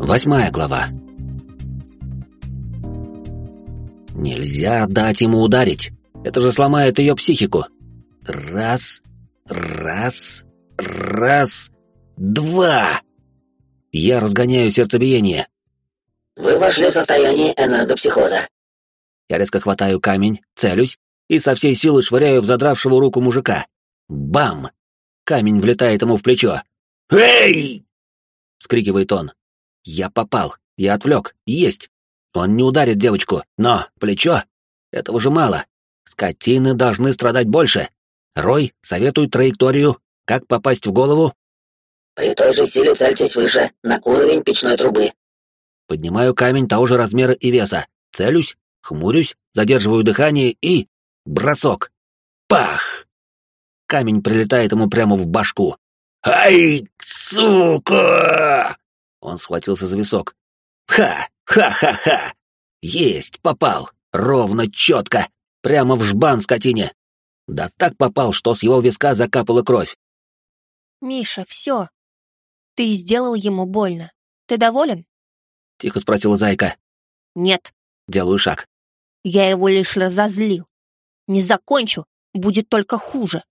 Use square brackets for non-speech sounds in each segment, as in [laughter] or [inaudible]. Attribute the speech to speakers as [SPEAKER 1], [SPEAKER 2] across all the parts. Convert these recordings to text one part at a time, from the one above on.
[SPEAKER 1] Восьмая глава. Нельзя дать ему ударить. Это же сломает ее психику. Раз, раз, раз, два. Я разгоняю сердцебиение.
[SPEAKER 2] Вы вошли в состояние энергопсихоза.
[SPEAKER 1] Я резко хватаю камень, целюсь и со всей силы швыряю в задравшего руку мужика. Бам! Камень влетает ему в плечо. «Эй!» — скрикивает он. Я попал, я отвлек, есть. Он не ударит девочку, но плечо... Этого же мало. Скотины должны страдать больше. Рой, советуй траекторию. Как попасть в голову?
[SPEAKER 2] При той же силе цельтесь выше, на уровень печной трубы.
[SPEAKER 1] Поднимаю камень того же размера и веса. Целюсь, хмурюсь, задерживаю дыхание и... Бросок. Пах! Камень прилетает ему прямо в башку. «Ай, сука!» Он схватился за висок. «Ха! Ха-ха-ха! Есть, попал! Ровно, четко! Прямо в жбан скотине! Да так попал, что с его виска закапала кровь!»
[SPEAKER 3] «Миша, все. Ты сделал ему больно. Ты доволен?»
[SPEAKER 1] — тихо спросила Зайка.
[SPEAKER 3] «Нет».
[SPEAKER 1] Делаю шаг.
[SPEAKER 3] «Я его лишь разозлил. Не закончу, будет только хуже».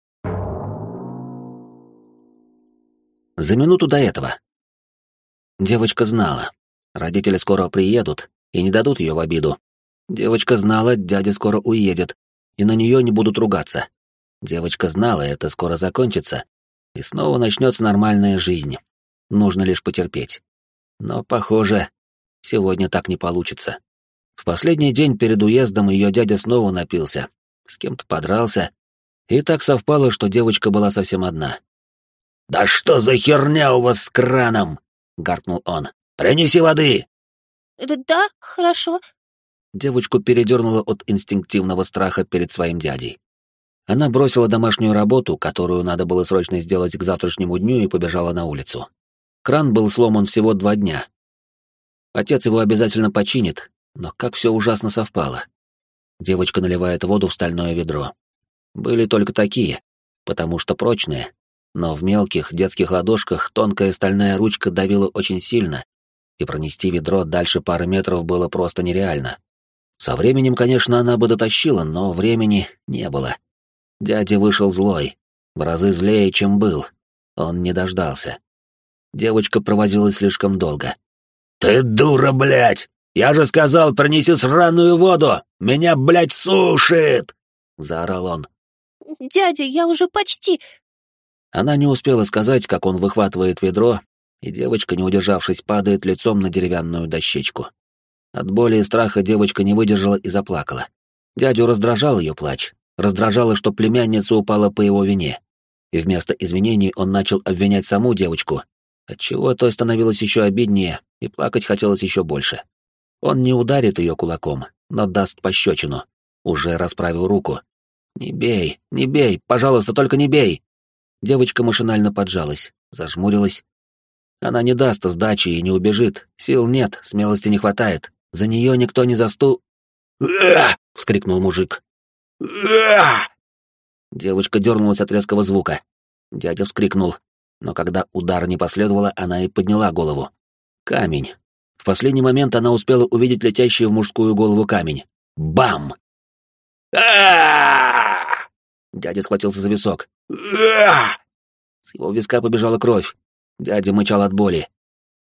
[SPEAKER 1] За минуту до этого Девочка знала. Родители скоро приедут и не дадут ее в обиду. Девочка знала, дядя скоро уедет, и на нее не будут ругаться. Девочка знала, это скоро закончится, и снова начнется нормальная жизнь. Нужно лишь потерпеть. Но, похоже, сегодня так не получится. В последний день перед уездом ее дядя снова напился, с кем-то подрался, и так совпало, что девочка была совсем одна. «Да что за херня у вас с краном?» — гаркнул он. «Принеси воды!»
[SPEAKER 3] «Да, хорошо».
[SPEAKER 1] Девочку передернуло от инстинктивного страха перед своим дядей. Она бросила домашнюю работу, которую надо было срочно сделать к завтрашнему дню, и побежала на улицу. Кран был сломан всего два дня. Отец его обязательно починит, но как все ужасно совпало. Девочка наливает воду в стальное ведро. Были только такие, потому что прочные, но в мелких детских ладошках тонкая стальная ручка давила очень сильно, и пронести ведро дальше пары метров было просто нереально. Со временем, конечно, она бы дотащила, но времени не было. Дядя вышел злой, в разы злее, чем был. Он не дождался. Девочка провозилась слишком долго. «Ты дура, блядь! Я же сказал, принеси сраную воду! Меня, блядь, сушит!» — заорал он.
[SPEAKER 3] «Дядя, я уже почти...»
[SPEAKER 1] Она не успела сказать, как он выхватывает ведро, и девочка, не удержавшись, падает лицом на деревянную дощечку. От боли и страха девочка не выдержала и заплакала. Дядю раздражал ее плач, раздражало, что племянница упала по его вине. И вместо извинений он начал обвинять саму девочку, отчего той становилось еще обиднее, и плакать хотелось еще больше. Он не ударит ее кулаком, но даст пощечину. Уже расправил руку. «Не бей, не бей, пожалуйста, только не бей!» Девочка машинально поджалась, зажмурилась. Она не даст сдачи и не убежит, сил нет, смелости не хватает. За нее никто не засту... вскрикнул мужик. Девочка дернулась от резкого звука. Дядя вскрикнул, но когда удара не последовало, она и подняла голову. Камень. В последний момент она успела увидеть летящий в мужскую голову камень. Бам! Дядя схватился за висок. С его виска побежала кровь. Дядя мычал от боли.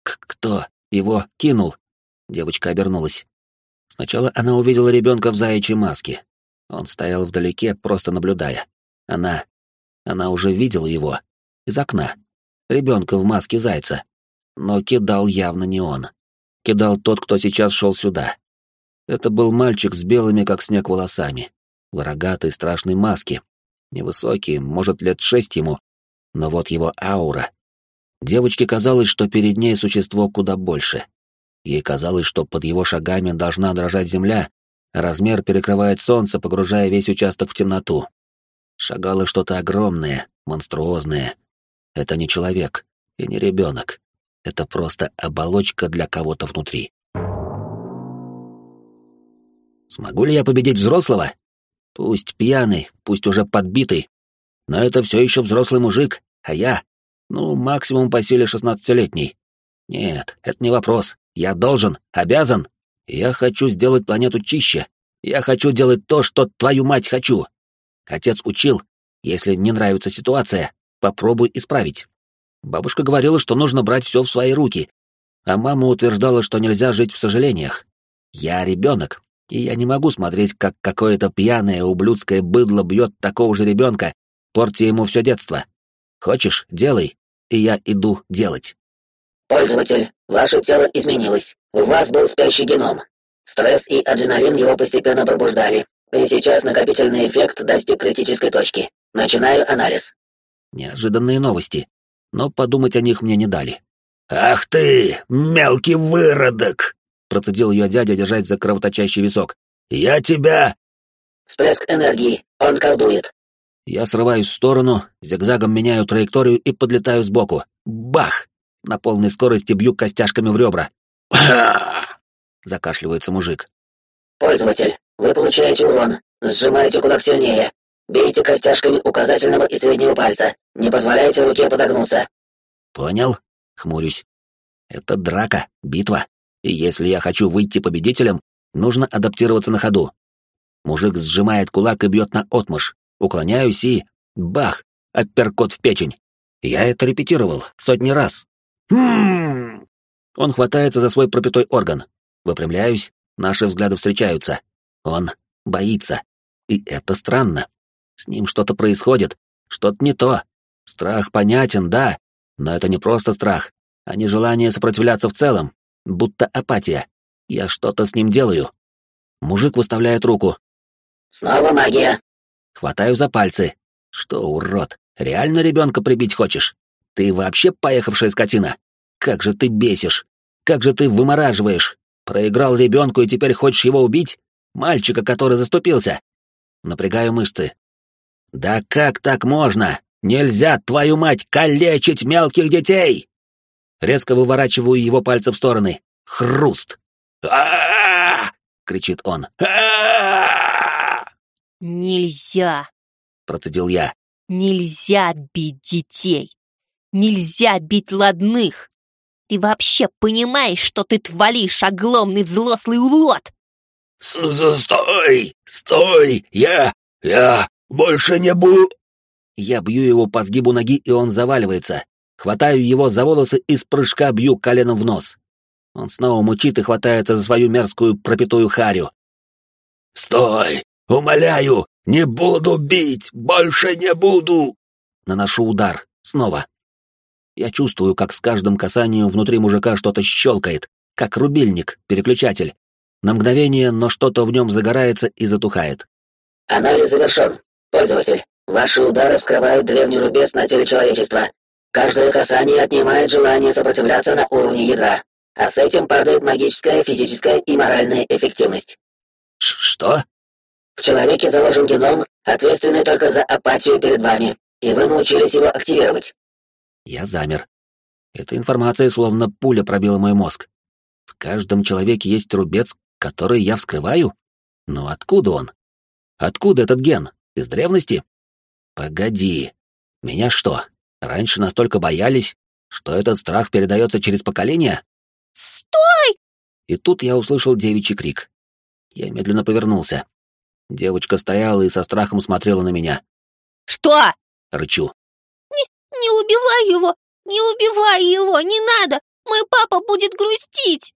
[SPEAKER 1] К кто? Его кинул. Девочка обернулась. Сначала она увидела ребенка в заячьей маске. Он стоял вдалеке, просто наблюдая. Она... Она уже видела его. Из окна. Ребенка в маске зайца. Но кидал явно не он. Кидал тот, кто сейчас шел сюда. Это был мальчик с белыми, как снег, волосами. В рогатой страшной маске, Невысокий, может, лет шесть ему, но вот его аура. Девочке казалось, что перед ней существо куда больше. Ей казалось, что под его шагами должна дрожать земля, размер перекрывает солнце, погружая весь участок в темноту. Шагало что-то огромное, монструозное. Это не человек и не ребенок. Это просто оболочка для кого-то внутри. Смогу ли я победить взрослого? Пусть пьяный, пусть уже подбитый, но это все еще взрослый мужик, а я, ну, максимум по силе шестнадцатилетний. Нет, это не вопрос. Я должен, обязан. Я хочу сделать планету чище. Я хочу делать то, что твою мать хочу. Отец учил, если не нравится ситуация, попробуй исправить. Бабушка говорила, что нужно брать все в свои руки, а мама утверждала, что нельзя жить в сожалениях. Я ребенок, и я не могу смотреть, как какое-то пьяное ублюдское быдло бьет такого же ребенка, портя ему все детство. Хочешь, делай, и я иду делать.
[SPEAKER 2] Пользователь, ваше тело изменилось. У вас был спящий геном. Стресс и адреналин его постепенно пробуждали. И сейчас накопительный эффект достиг критической точки. Начинаю анализ.
[SPEAKER 1] Неожиданные новости, но подумать о них мне не дали.
[SPEAKER 4] «Ах ты, мелкий выродок!»
[SPEAKER 1] — процедил ее дядя, держать за кровоточащий висок.
[SPEAKER 4] «Я тебя...»
[SPEAKER 2] «Всплеск энергии. Он колдует».
[SPEAKER 1] Я срываюсь в сторону, зигзагом меняю траекторию и подлетаю сбоку. Бах! На полной скорости бью костяшками в ребра. Закашливается мужик.
[SPEAKER 2] «Пользователь, вы получаете урон. Сжимаете кулак сильнее. Бейте костяшками указательного и среднего пальца. Не позволяйте руке подогнуться».
[SPEAKER 1] «Понял?» — хмурюсь. «Это драка, битва. И если я хочу выйти победителем, нужно адаптироваться на ходу. Мужик сжимает кулак и бьет на отмышь. Уклоняюсь и... Бах! Апперкот в печень. Я это репетировал сотни раз.
[SPEAKER 4] Хм.
[SPEAKER 1] Он хватается за свой пропитой орган. Выпрямляюсь, наши взгляды встречаются. Он боится. И это странно. С ним что-то происходит, что-то не то. Страх понятен, да, но это не просто страх, а не желание сопротивляться в целом, будто апатия. Я что-то с ним делаю. Мужик выставляет руку.
[SPEAKER 2] «Снова магия!»
[SPEAKER 1] Хватаю за пальцы. Что, урод, реально ребенка прибить хочешь? Ты вообще поехавшая скотина? Как же ты бесишь! Как же ты вымораживаешь! Проиграл ребенку и теперь хочешь его убить? Мальчика, который заступился. Напрягаю мышцы. Да как так можно? Нельзя, твою мать, калечить мелких детей! Резко выворачиваю его пальцы в стороны. Хруст.
[SPEAKER 4] а
[SPEAKER 1] кричит он.
[SPEAKER 3] Нельзя,
[SPEAKER 1] Процедил я.
[SPEAKER 3] нельзя бить детей. Нельзя бить ладных. Ты вообще понимаешь, что ты творишь, огломный взрослый урод?
[SPEAKER 4] «Стой! Стой! Я... я больше не буду...»
[SPEAKER 1] Я бью его по сгибу ноги, и он заваливается. Хватаю его за волосы и с прыжка бью коленом в нос. Он снова мучит и хватается за свою мерзкую пропитую харю.
[SPEAKER 4] «Стой! Умоляю! Не буду бить! Больше не буду!»
[SPEAKER 1] Наношу удар. Снова. Я чувствую, как с каждым касанием внутри мужика что-то щелкает, как рубильник, переключатель. На мгновение, но что-то в нем загорается и затухает.
[SPEAKER 2] Анализ завершен. Пользователь, ваши удары вскрывают древний рубец на теле человечества. Каждое касание отнимает желание сопротивляться на уровне ядра, а с этим падает магическая, физическая и моральная эффективность.
[SPEAKER 1] Ш что?
[SPEAKER 2] В человеке заложен геном, ответственный только за апатию перед вами, и вы научились его активировать.
[SPEAKER 1] Я замер. Эта информация словно пуля пробила мой мозг. В каждом человеке есть рубец, который я вскрываю? Но откуда он? Откуда этот ген? Из древности? Погоди. Меня что, раньше настолько боялись, что этот страх передается через поколения?
[SPEAKER 3] Стой!
[SPEAKER 1] И тут я услышал девичий крик. Я медленно повернулся. Девочка стояла и со страхом смотрела на меня.
[SPEAKER 3] Что?
[SPEAKER 1] Рычу.
[SPEAKER 3] Не убивай его! Не убивай его! Не надо! Мой папа будет грустить!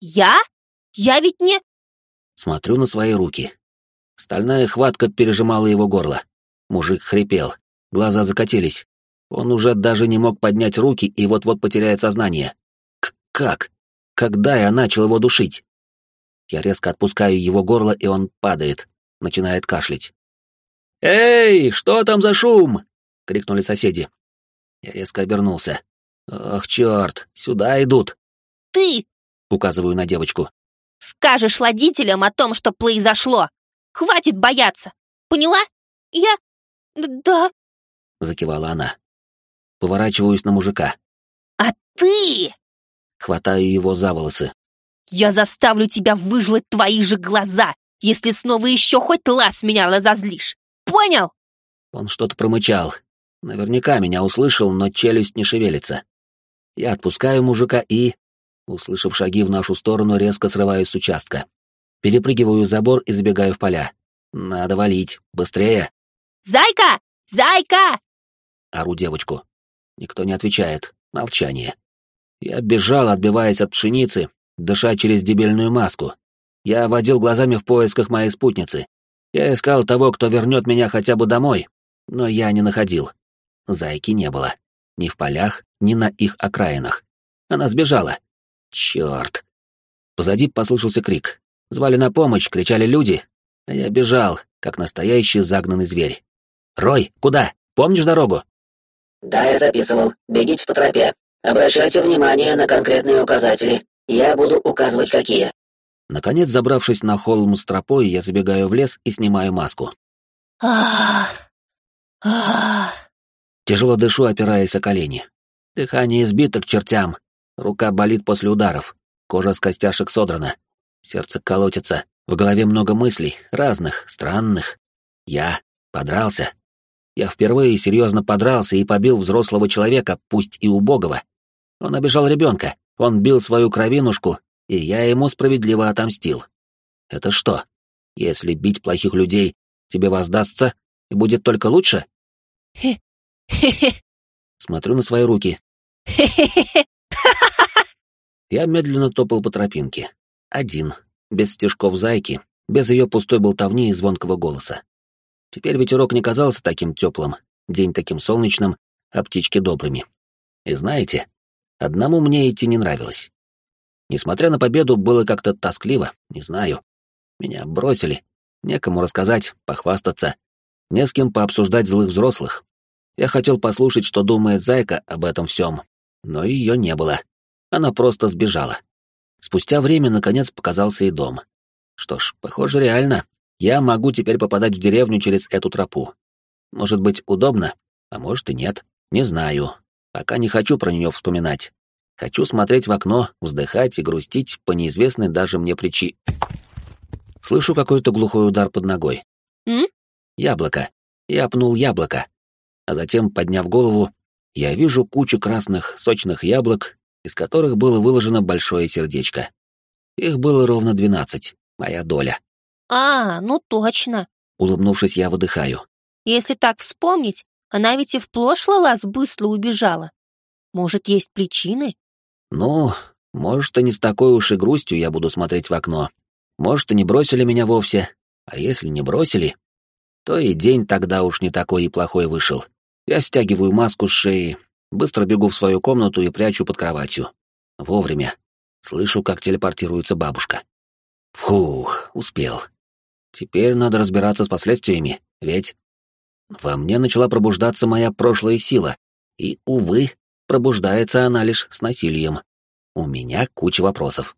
[SPEAKER 3] Я? Я ведь не...
[SPEAKER 1] Смотрю на свои руки. Стальная хватка пережимала его горло. Мужик хрипел, глаза закатились. Он уже даже не мог поднять руки и вот-вот потеряет сознание. К как? Когда я начал его душить? Я резко отпускаю его горло, и он падает, начинает кашлять. «Эй, что там за шум?» — крикнули соседи. Я резко обернулся. «Ох, черт, сюда идут!»
[SPEAKER 3] Ты
[SPEAKER 1] Указываю на девочку.
[SPEAKER 3] скажешь родителям о том, что произошло. Хватит бояться. Поняла? Я... Да.
[SPEAKER 1] Закивала она. Поворачиваюсь на мужика.
[SPEAKER 3] А ты...
[SPEAKER 1] Хватаю его за волосы.
[SPEAKER 3] Я заставлю тебя выжлать твои же глаза, если снова еще хоть раз меня разозлишь. Понял?
[SPEAKER 1] Он что-то промычал. Наверняка меня услышал, но челюсть не шевелится. Я отпускаю мужика и... Услышав шаги в нашу сторону, резко срываюсь с участка. Перепрыгиваю забор и забегаю в поля. Надо валить. Быстрее.
[SPEAKER 3] «Зайка! Зайка!»
[SPEAKER 1] Ору девочку. Никто не отвечает. Молчание. Я бежал, отбиваясь от пшеницы, дыша через дебильную маску. Я водил глазами в поисках моей спутницы. Я искал того, кто вернет меня хотя бы домой, но я не находил. Зайки не было. Ни в полях, ни на их окраинах. Она сбежала. Черт. Позади послышался крик. Звали на помощь, кричали люди. А я бежал, как настоящий загнанный зверь. «Рой, куда? Помнишь дорогу?»
[SPEAKER 2] Да, я записывал. Бегите по тропе. Обращайте внимание на конкретные указатели. Я буду указывать, какие.
[SPEAKER 1] Наконец, забравшись на холм с тропой, я забегаю в лес и снимаю маску. Тяжело дышу, опираясь о колени. Дыхание избито к чертям. Рука болит после ударов. Кожа с костяшек содрана. Сердце колотится. В голове много мыслей, разных, странных. Я подрался. Я впервые серьезно подрался и побил взрослого человека, пусть и убогого. Он обижал ребенка, он бил свою кровинушку, и я ему справедливо отомстил. Это что, если бить плохих людей, тебе воздастся и будет только лучше?
[SPEAKER 3] Хе-хе!
[SPEAKER 1] Смотрю на свои руки.
[SPEAKER 3] Хе-хе-хе! [laughs]
[SPEAKER 1] Я медленно топал по тропинке. Один, без стежков зайки, без ее пустой болтовни и звонкого голоса. Теперь ветерок не казался таким теплым, день таким солнечным, а птички добрыми. И знаете, одному мне идти не нравилось. Несмотря на победу, было как-то тоскливо, не знаю. Меня бросили, некому рассказать, похвастаться, не с кем пообсуждать злых взрослых. Я хотел послушать, что думает Зайка об этом всем, но ее не было. Она просто сбежала. Спустя время, наконец, показался и дом. Что ж, похоже, реально. Я могу теперь попадать в деревню через эту тропу. Может быть, удобно, а может и нет. Не знаю. Пока не хочу про нее вспоминать. Хочу смотреть в окно, вздыхать и грустить по неизвестной даже мне причине. Слышу какой-то глухой удар под ногой.
[SPEAKER 3] М?
[SPEAKER 1] Яблоко. Я пнул яблоко. А затем, подняв голову, я вижу кучу красных, сочных яблок, из которых было выложено большое сердечко. Их было ровно двенадцать, моя доля.
[SPEAKER 3] А, ну точно.
[SPEAKER 1] Улыбнувшись, я выдыхаю.
[SPEAKER 3] Если так вспомнить, она ведь и в прошлый раз быстро убежала. Может, есть причины?
[SPEAKER 1] Ну, может, и не с такой уж и грустью я буду смотреть в окно. Может, и не бросили меня вовсе. А если не бросили, то и день тогда уж не такой и плохой вышел. Я стягиваю маску с шеи, быстро бегу в свою комнату и прячу под кроватью. Вовремя. Слышу, как телепортируется бабушка. Фух, успел. Теперь надо разбираться с последствиями, ведь... Во мне начала пробуждаться моя прошлая сила, и, увы, пробуждается она лишь с насилием. У меня куча вопросов.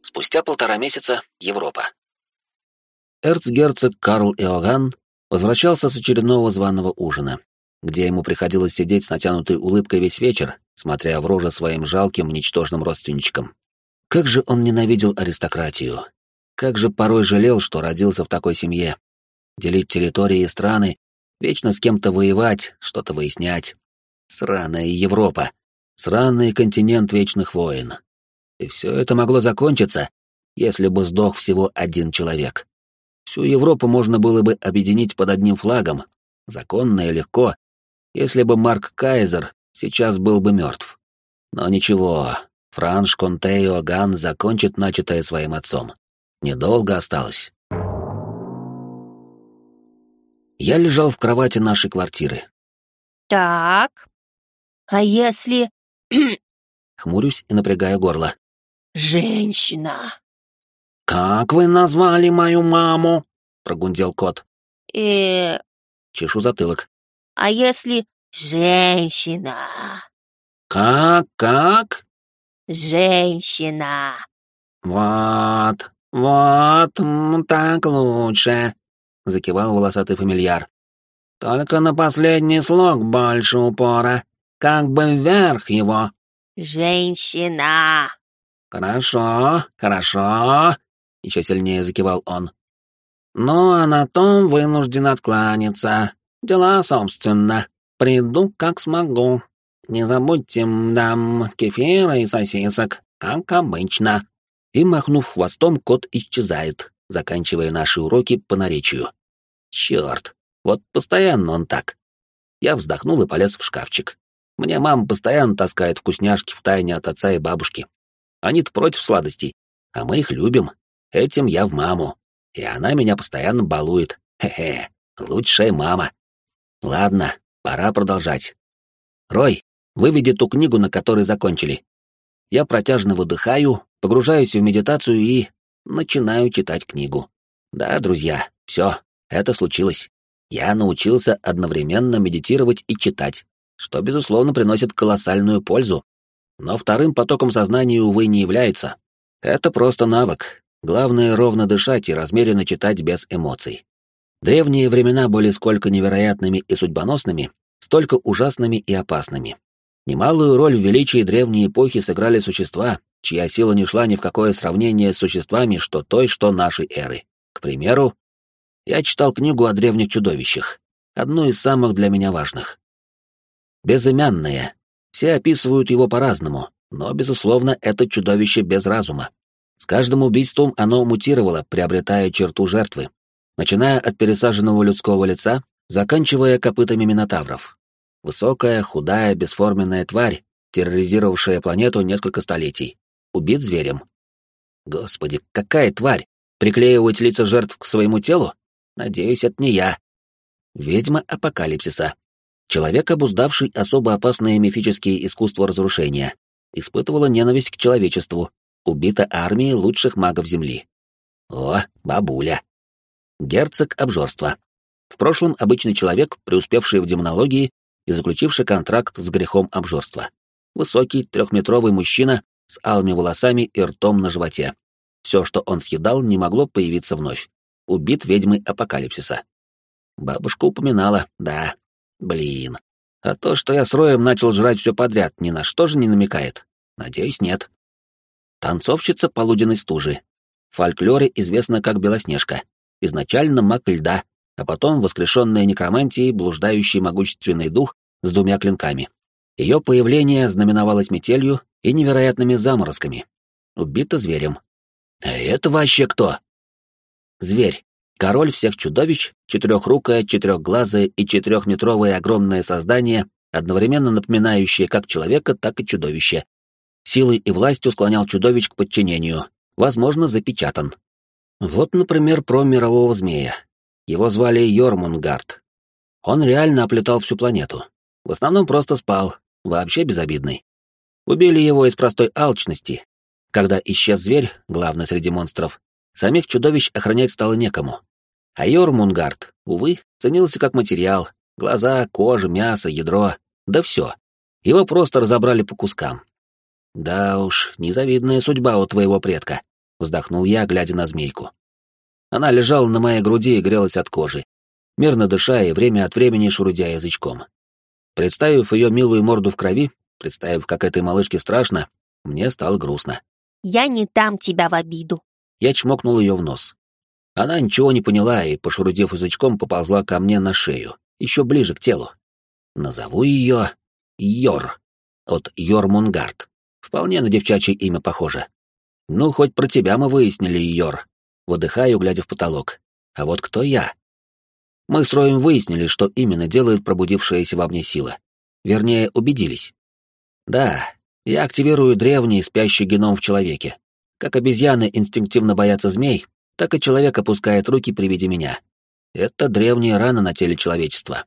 [SPEAKER 1] Спустя полтора месяца Европа. Эрцгерцог Карл Иоганн возвращался с очередного званого ужина, где ему приходилось сидеть с натянутой улыбкой весь вечер, смотря в рожи своим жалким, ничтожным родственничкам. Как же он ненавидел аристократию. Как же порой жалел, что родился в такой семье. Делить территории и страны, вечно с кем-то воевать, что-то выяснять. Сраная Европа. Сраный континент вечных войн. И все это могло закончиться, если бы сдох всего один человек. Всю Европу можно было бы объединить под одним флагом, законно и легко, если бы Марк Кайзер сейчас был бы мертв. Но ничего, Франш Конте Иоганн закончит начатое своим отцом. Недолго осталось. Я лежал в кровати нашей квартиры.
[SPEAKER 3] Так. А если... [clears throat]
[SPEAKER 1] Хмурюсь и напрягаю горло.
[SPEAKER 3] Женщина.
[SPEAKER 1] «Как вы назвали мою маму?» — прогундел кот.
[SPEAKER 3] Э,
[SPEAKER 1] Чешу затылок.
[SPEAKER 3] а если женщина?
[SPEAKER 1] «Как, как?
[SPEAKER 3] Женщина.
[SPEAKER 1] Вот, вот, так лучше», — закивал волосатый фамильяр. «Только на последний слог больше упора, как бы вверх его».
[SPEAKER 3] Женщина.
[SPEAKER 1] «Хорошо, хорошо», — еще сильнее закивал он. «Ну, а на том вынужден откланяться. Дела, собственно. приду, как смогу. Не забудьте, дам кефира и сосисок, как обычно». И, махнув хвостом, кот исчезает, заканчивая наши уроки по наречию. Черт, вот постоянно он так. Я вздохнул и полез в шкафчик. Мне мама постоянно таскает вкусняшки в тайне от отца и бабушки. Они-то против сладостей, а мы их любим. Этим я в маму. И она меня постоянно балует. Хе-хе, лучшая мама. Ладно, пора продолжать. Рой, выведи ту книгу, на которой закончили. Я протяжно выдыхаю, погружаюсь в медитацию и начинаю читать книгу. Да, друзья, все, это случилось. Я научился одновременно медитировать и читать, что, безусловно, приносит колоссальную пользу. Но вторым потоком сознания, увы, не является. Это просто навык. Главное — ровно дышать и размеренно читать без эмоций. Древние времена были сколько невероятными и судьбоносными, столько ужасными и опасными. Немалую роль в величии древней эпохи сыграли существа, чья сила не шла ни в какое сравнение с существами, что той, что нашей эры. К примеру, я читал книгу о древних чудовищах, одну из самых для меня важных. Безымянное. Все описывают его по-разному, но, безусловно, это чудовище без разума. С каждым убийством оно мутировало, приобретая черту жертвы, начиная от пересаженного людского лица, заканчивая копытами минотавров. Высокая, худая, бесформенная тварь, терроризировавшая планету несколько столетий. Убит зверем. Господи, какая тварь! Приклеивать лица жертв к своему телу? Надеюсь, это не я. Ведьма апокалипсиса. Человек, обуздавший особо опасные мифические искусства разрушения, испытывала ненависть к человечеству, убита армией лучших магов Земли. О, бабуля. Герцог обжорства. В прошлом обычный человек, преуспевший в демонологии и заключивший контракт с грехом обжорства. Высокий, трехметровый мужчина с алыми волосами и ртом на животе. Все, что он съедал, не могло появиться вновь убит ведьмой апокалипсиса. Бабушка упоминала, да. Блин. А то, что я с Роем начал жрать все подряд, ни на что же не намекает? Надеюсь, нет. Танцовщица полуденной стужи. В фольклоре известна как Белоснежка. Изначально маг льда, а потом воскрешенная некромантией блуждающий могущественный дух с двумя клинками. Ее появление знаменовалось метелью и невероятными заморозками. Убита зверем. «А это вообще кто?» Зверь. Король всех чудовищ, четырехрукое, четырехглазое и четырехметровое огромное создание, одновременно напоминающее как человека, так и чудовище. Силой и властью склонял чудовищ к подчинению, возможно, запечатан. Вот, например, про мирового змея. Его звали Йормунгард. Он реально оплетал всю планету. В основном просто спал, вообще безобидный. Убили его из простой алчности. Когда исчез зверь, главный среди монстров, Самих чудовищ охранять стало некому. А Йормунгард, увы, ценился как материал. Глаза, кожа, мясо, ядро, да все. Его просто разобрали по кускам. «Да уж, незавидная судьба у твоего предка», — вздохнул я, глядя на змейку. Она лежала на моей груди и грелась от кожи, мирно дыша и время от времени шурудя язычком. Представив ее милую морду в крови, представив, как этой малышке страшно, мне стало грустно.
[SPEAKER 3] «Я не дам тебя в обиду»,
[SPEAKER 1] я чмокнул ее в нос. Она ничего не поняла и, пошурудев язычком, поползла ко мне на шею, еще ближе к телу. Назову ее Йор, от Йормунгард. Вполне на девчачье имя похоже. Ну, хоть про тебя мы выяснили, Йор. Выдыхаю, глядя в потолок. А вот кто я? Мы с Роем выяснили, что именно делает пробудившаяся во мне сила. Вернее, убедились. Да, я активирую древний спящий геном в человеке, как обезьяны инстинктивно боятся змей, так и человек опускает руки при виде меня. Это древняя рана на теле человечества,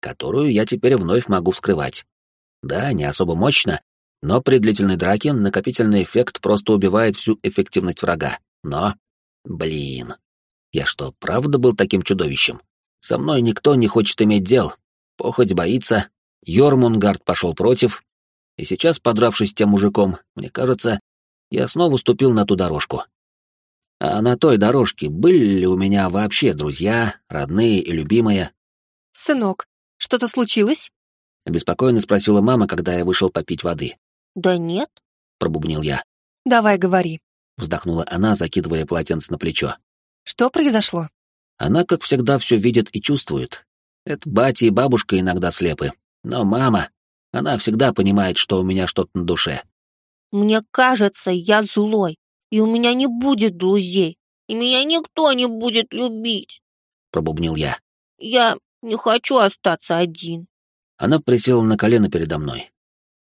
[SPEAKER 1] которую я теперь вновь могу вскрывать. Да, не особо мощно, но при длительной драке накопительный эффект просто убивает всю эффективность врага. Но, блин, я что, правда был таким чудовищем? Со мной никто не хочет иметь дел. Похоть боится, Йормунгард пошел против, и сейчас, подравшись с тем мужиком, мне кажется, я снова ступил на ту дорожку. А на той дорожке были ли у меня вообще друзья, родные и любимые?
[SPEAKER 5] «Сынок, что-то случилось?»
[SPEAKER 1] — обеспокоенно спросила мама, когда я вышел попить воды.
[SPEAKER 3] «Да нет», —
[SPEAKER 1] пробубнил я.
[SPEAKER 5] «Давай говори», —
[SPEAKER 1] вздохнула она, закидывая полотенце на плечо.
[SPEAKER 5] «Что произошло?»
[SPEAKER 1] Она, как всегда, все видит и чувствует. Это батя и бабушка иногда слепы, Но мама, она всегда понимает, что у меня что-то на душе.
[SPEAKER 3] Мне кажется, я злой, и у меня не будет друзей, и меня никто не будет любить.
[SPEAKER 1] Пробубнил я.
[SPEAKER 3] Я не хочу остаться один.
[SPEAKER 1] Она присела на колено передо мной.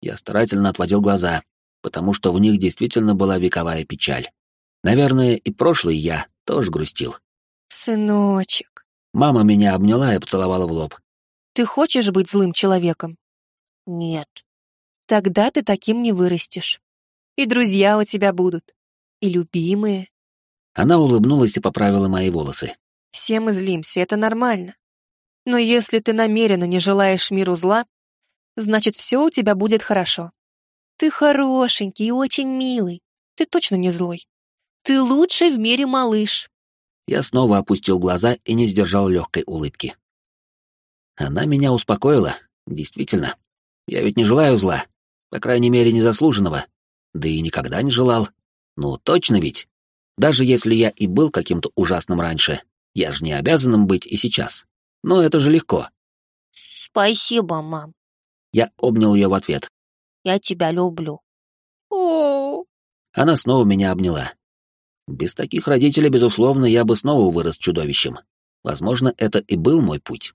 [SPEAKER 1] Я старательно отводил глаза, потому что в них действительно была вековая печаль. Наверное, и прошлый я тоже грустил.
[SPEAKER 5] Сыночек,
[SPEAKER 1] Мама меня обняла и поцеловала в лоб.
[SPEAKER 5] ты хочешь быть злым человеком?
[SPEAKER 3] Нет.
[SPEAKER 5] Тогда ты таким не вырастешь. И друзья у тебя будут. И любимые.
[SPEAKER 1] Она улыбнулась и поправила мои волосы.
[SPEAKER 5] Все мы злимся, это нормально. Но если ты намеренно не желаешь миру зла, значит, все у тебя будет хорошо. Ты хорошенький и очень милый. Ты точно не злой. Ты лучший в мире малыш.
[SPEAKER 1] Я снова опустил глаза и не сдержал легкой улыбки. Она меня успокоила, действительно. Я ведь не желаю зла, по крайней мере, незаслуженного. Да и никогда не желал. Ну, точно ведь. Даже если я и был каким-то ужасным раньше, я же не обязан им быть и сейчас. Но это же легко.
[SPEAKER 3] Спасибо, мам.
[SPEAKER 1] Я обнял ее в ответ.
[SPEAKER 3] Я тебя люблю.
[SPEAKER 5] О,
[SPEAKER 1] Она снова меня обняла. Без таких родителей, безусловно, я бы снова вырос чудовищем. Возможно, это и был мой путь.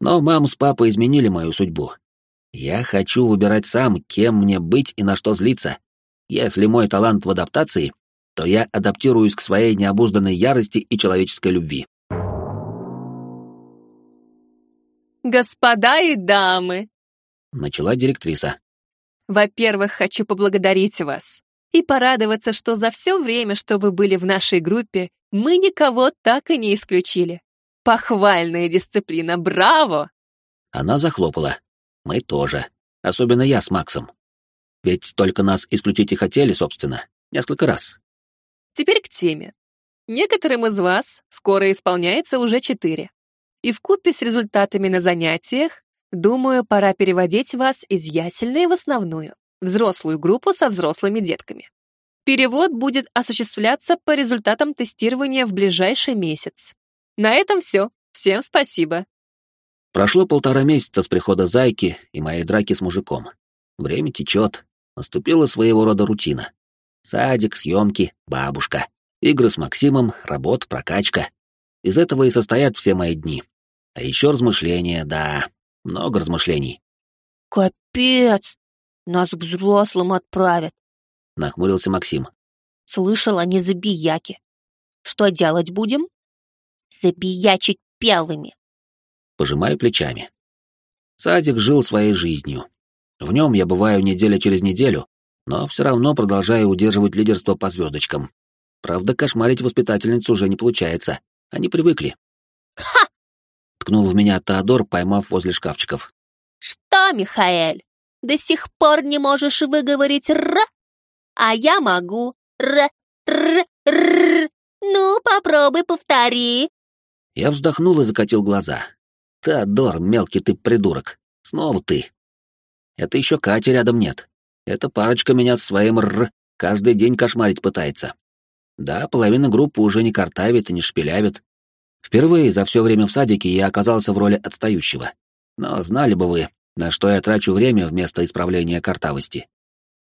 [SPEAKER 1] Но мама с папой изменили мою судьбу. Я хочу выбирать сам, кем мне быть и на что злиться. Если мой талант в адаптации, то я адаптируюсь к своей необузданной ярости и человеческой любви.
[SPEAKER 5] господа и дамы,
[SPEAKER 1] Начала директриса.
[SPEAKER 5] Во-первых, хочу поблагодарить вас и порадоваться, что за все время, что вы были в нашей группе, мы никого так и не исключили. Похвальная дисциплина, браво!
[SPEAKER 1] Она захлопала. Мы тоже. Особенно я с Максом. Ведь только нас исключить и хотели, собственно, несколько раз.
[SPEAKER 5] Теперь к теме. Некоторым из вас скоро исполняется уже четыре. И в купе с результатами на занятиях, думаю, пора переводить вас из ясельной в основную, взрослую группу со взрослыми детками. Перевод будет осуществляться по результатам тестирования в ближайший месяц. На этом все. Всем спасибо.
[SPEAKER 1] Прошло полтора месяца с прихода зайки и моей драки с мужиком. Время течет. Наступила своего рода рутина. Садик, съемки, бабушка. Игры с Максимом, работа, прокачка. Из этого и состоят все мои дни. А еще размышления, да, много размышлений.
[SPEAKER 3] Капец! Нас к взрослым отправят.
[SPEAKER 1] Нахмурился Максим.
[SPEAKER 3] Слышал, они забияки. Что делать будем? Забиячить первыми.
[SPEAKER 1] Пожимаю плечами. Садик жил своей жизнью. В нем я бываю неделя через неделю, но все равно продолжаю удерживать лидерство по звездочкам. Правда, кошмарить воспитательниц уже не получается. Они привыкли.
[SPEAKER 3] Ха!
[SPEAKER 1] Ткнул в меня Теодор, поймав возле шкафчиков.
[SPEAKER 3] Что, Михаэль, до сих пор не можешь выговорить «р»? А я могу. «Р», «р», «р». Ну, попробуй повтори.
[SPEAKER 1] Я вздохнул и закатил глаза. Теодор, мелкий ты придурок. Снова ты. Это еще Кати рядом нет. Эта парочка меня с своим «р» каждый день кошмарить пытается. Да, половина группы уже не картавит и не шпилявит. Впервые за все время в садике я оказался в роли отстающего. Но знали бы вы, на что я трачу время вместо исправления картавости.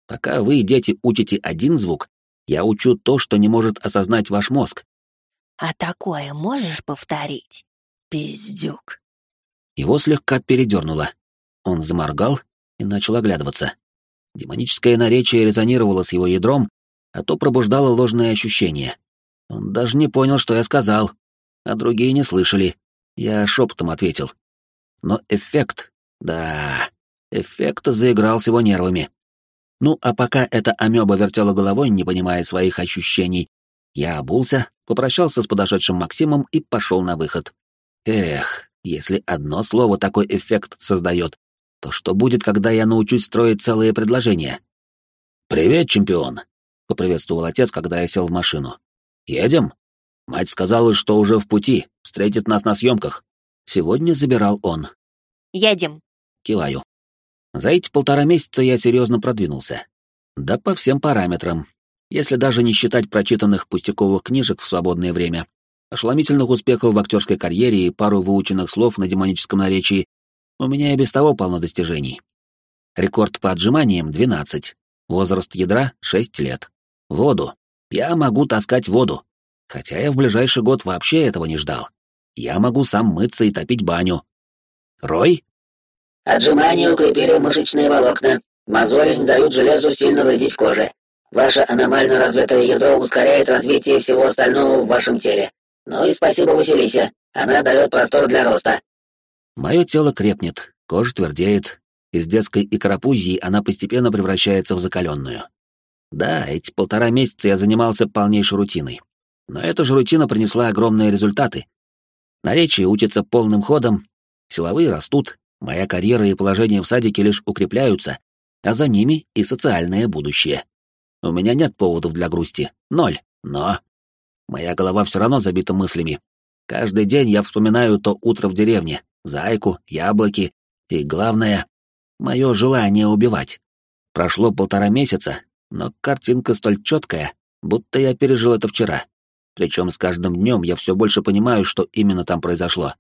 [SPEAKER 1] Пока вы, дети, учите один звук, я учу то, что не может осознать ваш мозг.
[SPEAKER 3] А такое можешь повторить? Пиздюк.
[SPEAKER 1] Его слегка передернуло. Он заморгал и начал оглядываться. Демоническое наречие резонировало с его ядром, а то пробуждало ложные ощущения. Он даже не понял, что я сказал, а другие не слышали. Я шепотом ответил. Но эффект, да, эффект заиграл с его нервами. Ну, а пока эта амеба вертела головой, не понимая своих ощущений, я обулся, попрощался с подошедшим Максимом и пошел на выход. Эх, если одно слово такой эффект создает, то что будет, когда я научусь строить целые предложения? «Привет, чемпион!» — поприветствовал отец, когда я сел в машину. «Едем?» Мать сказала, что уже в пути, встретит нас на съемках. Сегодня забирал он.
[SPEAKER 3] Едем.
[SPEAKER 1] Киваю. За эти полтора месяца я серьезно продвинулся. Да по всем параметрам. Если даже не считать прочитанных пустяковых книжек в свободное время, ошеломительных успехов в актерской карьере и пару выученных слов на демоническом наречии, У меня и без того полно достижений. Рекорд по отжиманиям — 12. Возраст ядра — 6 лет. Воду. Я могу таскать воду. Хотя я в ближайший год вообще этого не ждал. Я могу сам мыться и топить баню. Рой?
[SPEAKER 2] Отжимания укрепили мышечные волокна. Мозоли не дают железу сильно вредить коже. Ваше аномально развитое ядро ускоряет развитие всего остального в вашем теле. Ну и спасибо Василисе. Она дает простор для роста.
[SPEAKER 1] Мое тело крепнет, кожа твердеет. Из детской икропузии она постепенно превращается в закаленную. Да, эти полтора месяца я занимался полнейшей рутиной. Но эта же рутина принесла огромные результаты. Наречие учится полным ходом, силовые растут, моя карьера и положение в садике лишь укрепляются, а за ними и социальное будущее. У меня нет поводов для грусти, ноль, но... Моя голова все равно забита мыслями. Каждый день я вспоминаю то утро в деревне, зайку, яблоки и, главное, мое желание убивать. Прошло полтора месяца, но картинка столь четкая, будто я пережил это вчера. Причем с каждым днем я все больше понимаю, что именно там произошло.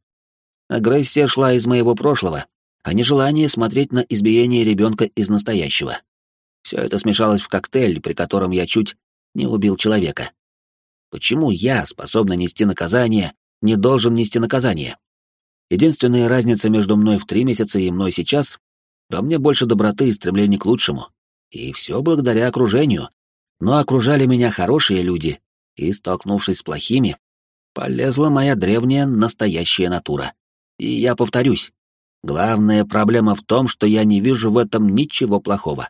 [SPEAKER 1] Агрессия шла из моего прошлого, а не желание смотреть на избиение ребенка из настоящего. Все это смешалось в коктейль, при котором я чуть не убил человека. Почему я, способный нести наказание, не должен нести наказание? Единственная разница между мной в три месяца и мной сейчас — во мне больше доброты и стремлений к лучшему. И все благодаря окружению. Но окружали меня хорошие люди, и, столкнувшись с плохими, полезла моя древняя настоящая натура. И я повторюсь, главная проблема в том, что я не вижу в этом ничего плохого.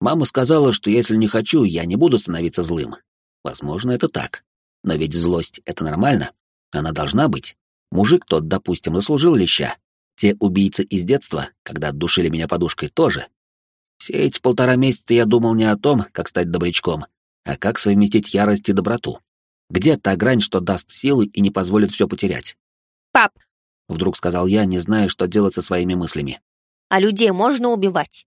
[SPEAKER 1] Мама сказала, что если не хочу, я не буду становиться злым. Возможно, это так. Но ведь злость — это нормально. Она должна быть. Мужик тот, допустим, заслужил леща. Те убийцы из детства, когда отдушили меня подушкой, тоже. Все эти полтора месяца я думал не о том, как стать добрячком, а как совместить ярость и доброту? Где та грань, что даст силы и не позволит все потерять?
[SPEAKER 3] «Пап!»
[SPEAKER 1] — вдруг сказал я, не зная, что делать со своими мыслями.
[SPEAKER 3] «А людей можно убивать?»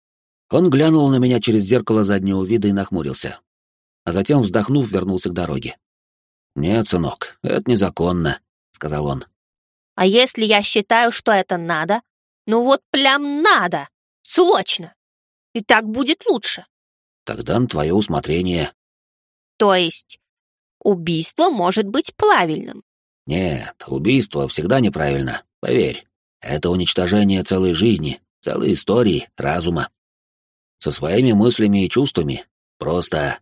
[SPEAKER 1] Он глянул на меня через зеркало заднего вида и нахмурился. А затем, вздохнув, вернулся к дороге. «Нет, сынок, это незаконно», — сказал он.
[SPEAKER 3] «А если я считаю, что это надо? Ну вот прям надо! Срочно! И так будет лучше!»
[SPEAKER 1] «Тогда на твое усмотрение»,
[SPEAKER 3] то есть убийство может быть правильным?
[SPEAKER 1] Нет, убийство всегда неправильно, поверь. Это уничтожение целой жизни, целой истории, разума. Со своими мыслями и чувствами. Просто...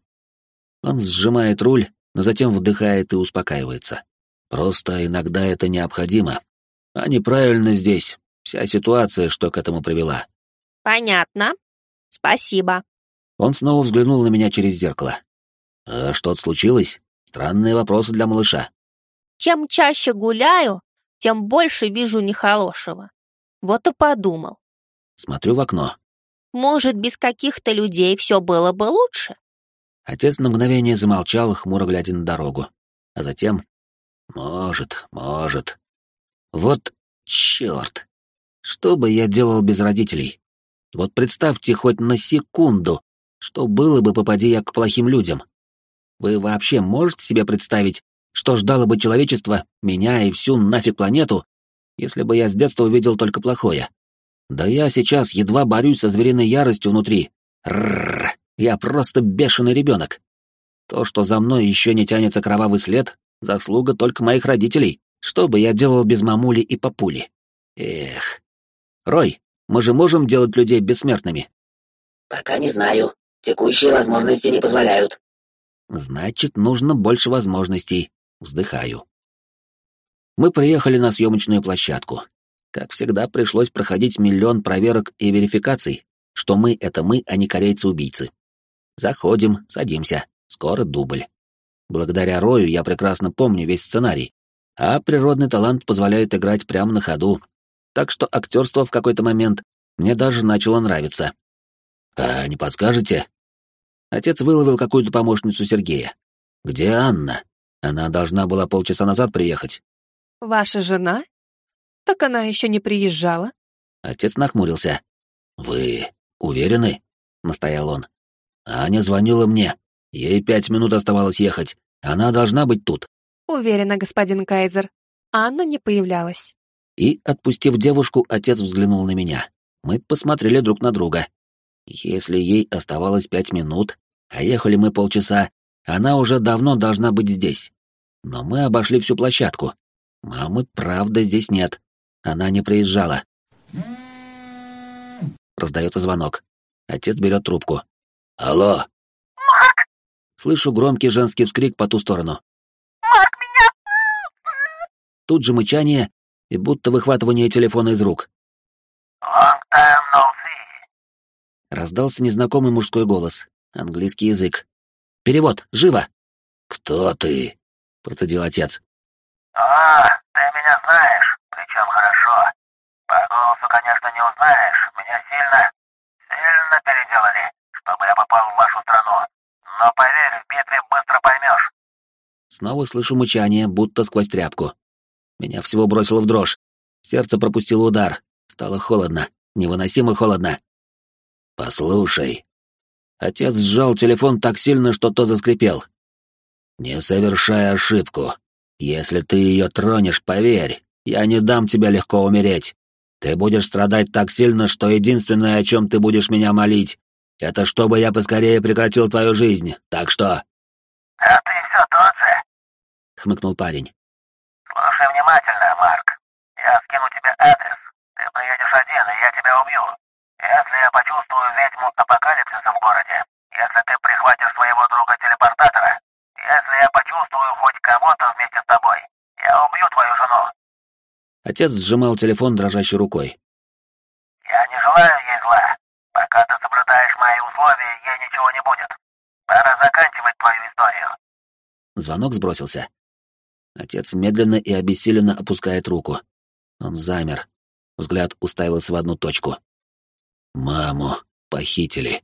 [SPEAKER 1] Он сжимает руль, но затем вдыхает и успокаивается. Просто иногда это необходимо. А неправильно здесь вся ситуация, что к этому привела.
[SPEAKER 3] Понятно. Спасибо.
[SPEAKER 1] Он снова взглянул на меня через зеркало. «А что-то случилось? Странные вопросы для малыша».
[SPEAKER 3] «Чем чаще гуляю, тем больше вижу нехорошего. Вот и подумал».
[SPEAKER 1] Смотрю в окно.
[SPEAKER 3] «Может, без каких-то людей все было бы лучше?»
[SPEAKER 1] Отец на мгновение замолчал, хмуро глядя на дорогу. А затем... «Может, может. Вот черт! Что бы я делал без родителей? Вот представьте хоть на секунду, что было бы, попади я к плохим людям. Вы вообще можете себе представить, что ждало бы человечество, меня и всю нафиг планету, если бы я с детства увидел только плохое? Да я сейчас едва борюсь со звериной яростью внутри. Рррр, я просто бешеный ребенок. То, что за мной еще не тянется кровавый след, заслуга только моих родителей. Что бы я делал без мамули и папули? Эх. Рой, мы же можем делать людей бессмертными?
[SPEAKER 2] Пока не знаю. Текущие возможности не позволяют.
[SPEAKER 1] Значит, нужно больше возможностей. Вздыхаю. Мы приехали на съемочную площадку. Как всегда, пришлось проходить миллион проверок и верификаций, что мы — это мы, а не корейцы-убийцы. Заходим, садимся. Скоро дубль. Благодаря Рою я прекрасно помню весь сценарий, а природный талант позволяет играть прямо на ходу. Так что актерство в какой-то момент мне даже начало нравиться. «А не подскажете, Отец выловил какую-то помощницу Сергея. «Где Анна? Она должна была полчаса назад приехать».
[SPEAKER 5] «Ваша жена? Так она еще не приезжала?»
[SPEAKER 1] Отец нахмурился. «Вы уверены?» — настоял он. «Аня звонила мне. Ей пять минут оставалось ехать. Она должна быть тут».
[SPEAKER 5] «Уверена, господин Кайзер. Анна не появлялась».
[SPEAKER 1] И, отпустив девушку, отец взглянул на меня. Мы посмотрели друг на друга. Если ей оставалось пять минут, а ехали мы полчаса, она уже давно должна быть здесь. Но мы обошли всю площадку. Мамы, правда, здесь нет. Она не приезжала. Раздается звонок. Отец берет трубку.
[SPEAKER 4] Алло.
[SPEAKER 3] Марк!
[SPEAKER 1] Слышу громкий женский вскрик по ту сторону.
[SPEAKER 3] Марк, меня!
[SPEAKER 1] Тут же мычание и будто выхватывание телефона из рук.
[SPEAKER 4] Long time no see.
[SPEAKER 1] Раздался незнакомый мужской голос. Английский язык. Перевод. Живо!
[SPEAKER 4] Кто ты?
[SPEAKER 1] Процедил отец.
[SPEAKER 4] А, ты меня знаешь, причем хорошо. По голосу, конечно, не узнаешь. Меня сильно, сильно переделали, чтобы я попал в вашу страну. Но поверь, в битве быстро поймешь.
[SPEAKER 1] Снова слышу мычание, будто сквозь тряпку. Меня всего бросило в дрожь. Сердце пропустило удар. Стало холодно. Невыносимо холодно.
[SPEAKER 4] Послушай.
[SPEAKER 1] Отец сжал телефон так сильно, что то заскрипел.
[SPEAKER 4] Не совершай ошибку. Если ты ее тронешь, поверь, я не дам тебе легко умереть. Ты будешь страдать так сильно, что единственное, о чем ты будешь меня молить, это чтобы я поскорее прекратил твою жизнь. Так что... А ты все тот же?
[SPEAKER 1] Хмыкнул парень.
[SPEAKER 4] Слушай внимательно, Марк. Я скину тебе адрес. Ты приедешь один, и я тебя убью. Если я почувствую ведьму апокалипсиса в городе, если ты прихватишь своего друга-телепортатора, если я почувствую хоть кого-то вместе с тобой, я убью твою жену.
[SPEAKER 1] Отец сжимал телефон дрожащей рукой.
[SPEAKER 4] Я не желаю ей зла. Пока ты соблюдаешь мои условия, ей ничего не будет. Пора заканчивать твою историю.
[SPEAKER 1] Звонок сбросился. Отец медленно и обессиленно опускает руку. Он замер. Взгляд уставился в одну точку. Маму похитили.